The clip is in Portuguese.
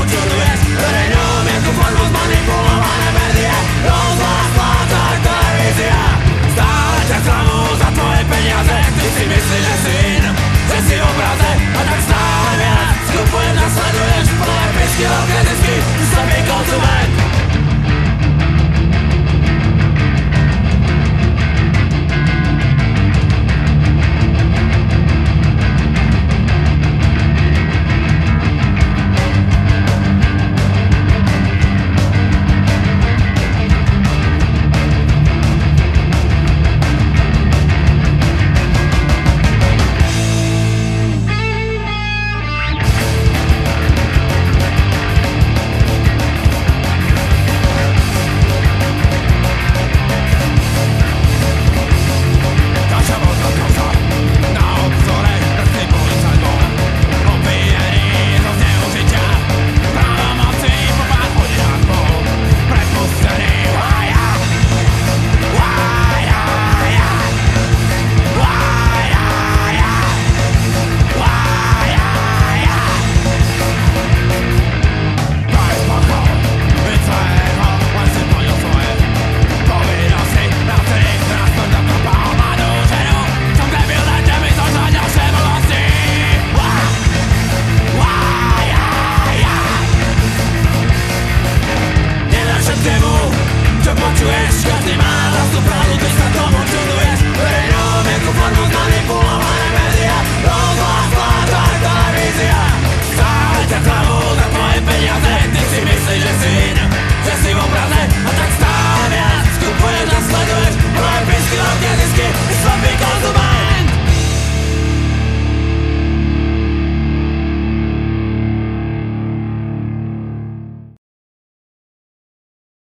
Don't you seja cena, já se né? vão pra